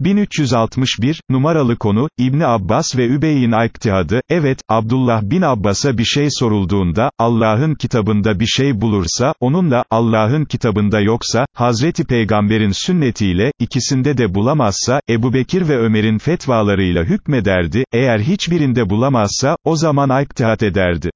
1361, numaralı konu, İbni Abbas ve Übey'in iktihadı, evet, Abdullah bin Abbas'a bir şey sorulduğunda, Allah'ın kitabında bir şey bulursa, onunla, Allah'ın kitabında yoksa, Hazreti Peygamber'in sünnetiyle, ikisinde de bulamazsa, Ebu Bekir ve Ömer'in fetvalarıyla hükmederdi, eğer hiçbirinde bulamazsa, o zaman iktihat ederdi.